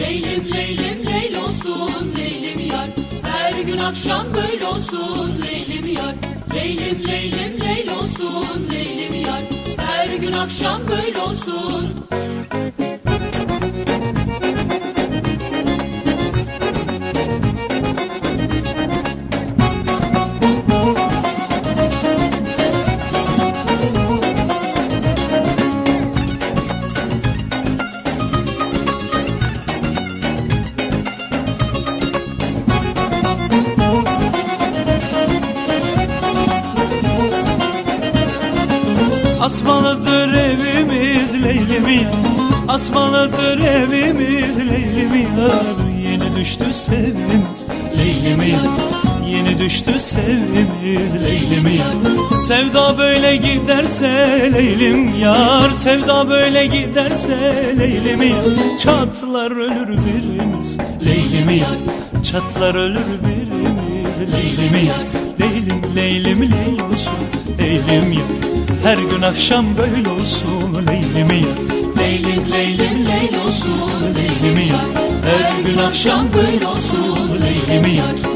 Leylim leylim leyl olsun leylim yar. Her gün akşam böyle olsun leylim yar. Leylim leylim leyl olsun leylim yar. Her gün akşam böyle olsun Asmalıdır evimiz Leylim yar Asmalıdır evimiz Leylim yar Yeni düştü sevgimiz Leylim yar Yeni düştü sevgimiz Leylim yar Sevda böyle giderse Leylim yar. Sevda böyle giderse Leylim yar Çatlar ölür birimiz Leylim yar Çatlar ölür birimiz Leylim yar Leylim Leylim Leyl olsun Leylim yar her gün akşam böyle olsun Leylim yar Leylim leylim leyl olsun leylim yar Her gün akşam böyle olsun leylim yar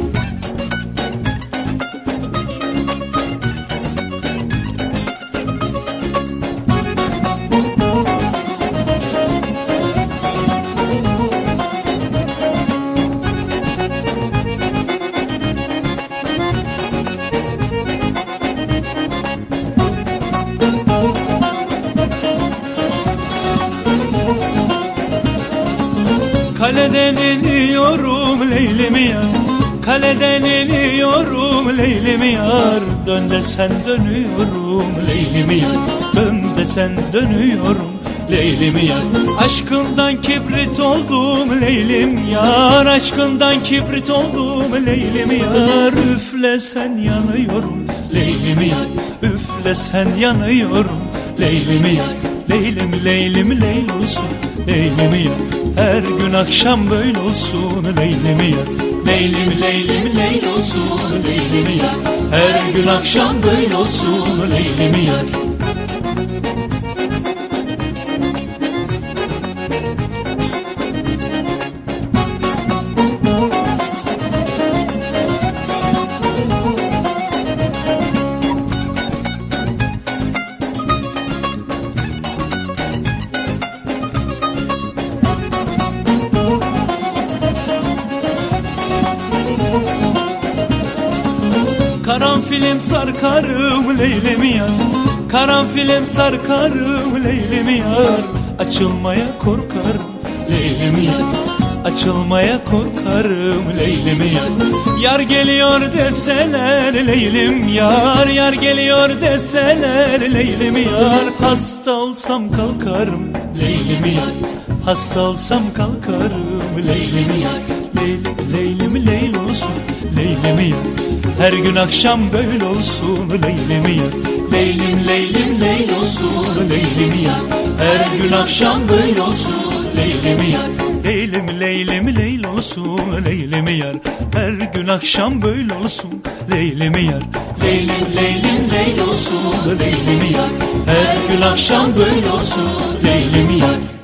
Kaleden iniyorum Leylim yar. Kaleden iniyorum Leylim yar. Dön desen dönüyorum Leylim yar. Dön desen dönüyorum Leylim yar. Aşkından kibrit oldum Leylim yar. Aşkından kibrit oldum Leylim yar. Üflesen yanıyorum Leylim yar. Üflesen yanıyorum Leylim yar. Leylim Leylim Leyl olsun Leylim yar her gün akşam böyle olsun Leylim yar Leylim leylim leyl olsun leylim yar Her gün akşam böyle olsun leylim yar Karanfilim sarkarım Leylim yar. Karanfilim sarkarım Leylim yar. Açılmaya korkarım Leylim yar. Açılmaya korkarım Leylim yar. Yar geliyor deseler Leylim yar. Yar geliyor deseler Leylim yar. Hasta olsam kalkarım Leylim yar. Hasta olsam kalkarım Leylim yar. Leylim Leylim Leyl olsun Leylim yar her gün akşam böyle olsun Leylim yar Leylim leylim leyl olsun leylim yar Her gün akşam böyle olsun leylim yar Leylim Leylim Leyl olsun Leylim yar Her gün akşam böyle olsun Leylim yar Leylim leylim leyl olsun leylim yar Her gün akşam böyle olsun leylim yar